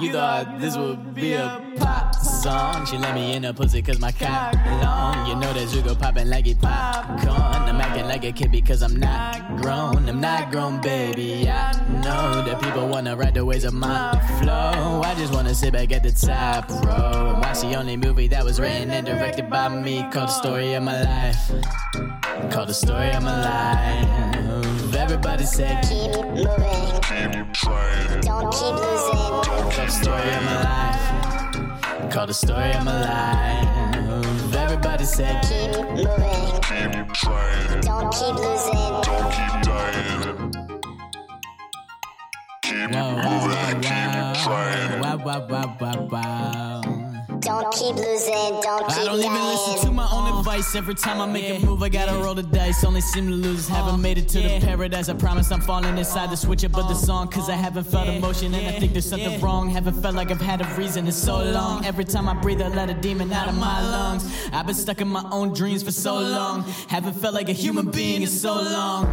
You thought this would be a pop song. She let me in her pussy cause my cock long. You know that sugar popping like it popcorn. I'm acting like a kid because I'm not grown. I'm not grown, baby. I know that people wanna ride the waves of my flow. I just wanna sit back at the top row watch the only movie that was written and directed by me called The Story of My Life. Called The Story of My Life. Everybody said, Keep moving, Keep trying. don't keep losing. Called The Story of My Life. Called The Story of My Life. Everybody said, Keep moving, Keep trying. don't keep losing. Don't keep dying. Keep wow, moving. Keep trying. wow, wow, wow, wow, wow. Don't keep losing, don't keep I don't even listen to my own advice. Every time I make a move, I gotta roll the dice. Only seem to lose, haven't uh, made it to the paradise. I promise I'm falling inside the switch up of the uh, song. Cause I haven't felt emotion and I think there's something wrong. Haven't felt like I've had a reason in so long. Uh, Every time I breathe, I let a demon out of my lungs. I've been stuck in my own dreams for so long. Haven't felt like a human being in so long.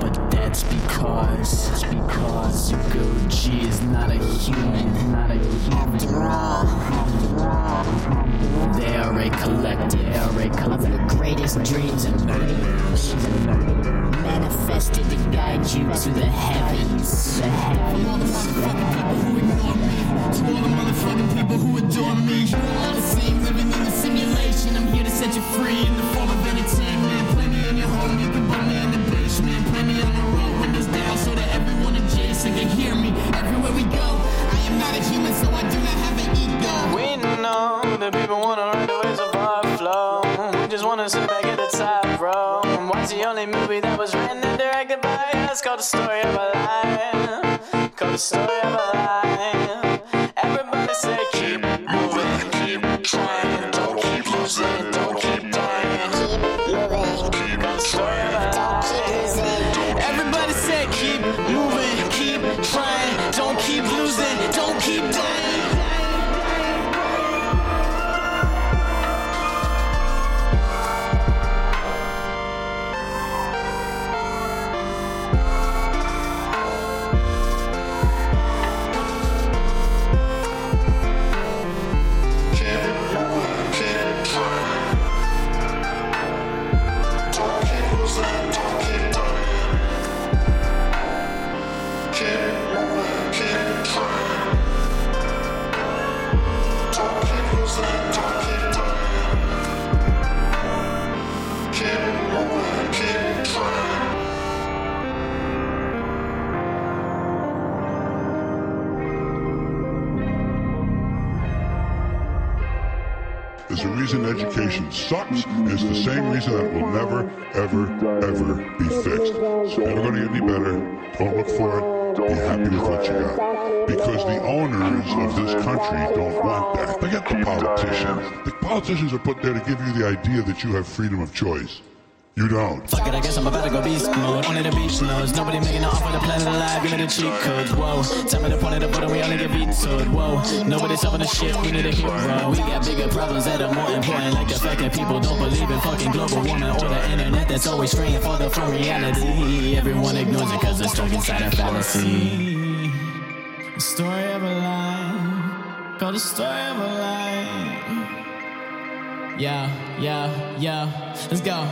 But that's because, that's because your good G is not a human, not a human. After all, of collective. your greatest dreams and dreams Manifested to guide you to the heavens, the heavens. To all the motherfucking people who adore me, all the same living in the simulation. I'm here to set you free in the form of entertainment. Play me in your home, you can put me in the basement. Play me on the road, windows down, so that everyone adjacent can hear me everywhere we go. I am not a human, so I do not have an ego. We know that people wanna Wanna back at the top row and watch the only movie that was written and directed by us called The Story of a Life. Called The Story of a Life. Everybody say keep education sucks. It's the same reason that will never, ever, ever be fixed. It's never going to get any better. Don't look for it. Be happy with what you got. Because the owners of this country don't want that. Forget the politicians. The politicians are put there to give you the idea that you have freedom of choice. You don't. Fuck it, I guess I'm about to go beast mode. Only the beach knows. Nobody making an offer to planet alive. Give me the cheat codes. Whoa. Tell me the point of the vote we only get vetoed. Whoa. Nobody's solving the shit. We need a hero. We got bigger problems that are more important. Like the fact that people don't believe in fucking global warming or the internet that's always straying farther from reality. Everyone ignores it cause they're stuck inside a fallacy. The story of a life. Called the story of a life. Yeah, yeah, yeah. Let's go.